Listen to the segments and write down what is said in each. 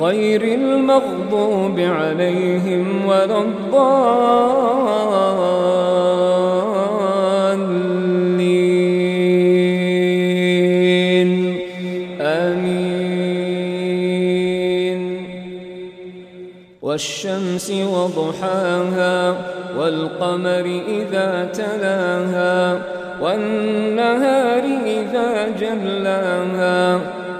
غير المغضوب عليهم ولا الضالين. آمين. والشمس وضحاها والقمر إذا تلاها والنهار إذا جلاها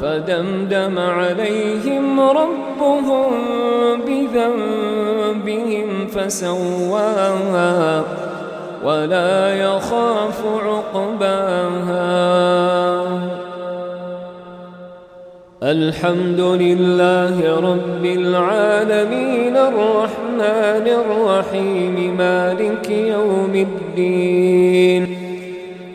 فدمدم عليهم ربهم بذنبهم فسواها ولا يخاف عقباها. الحمد لله رب العالمين الرحمن الرحيم مالك يوم الدين.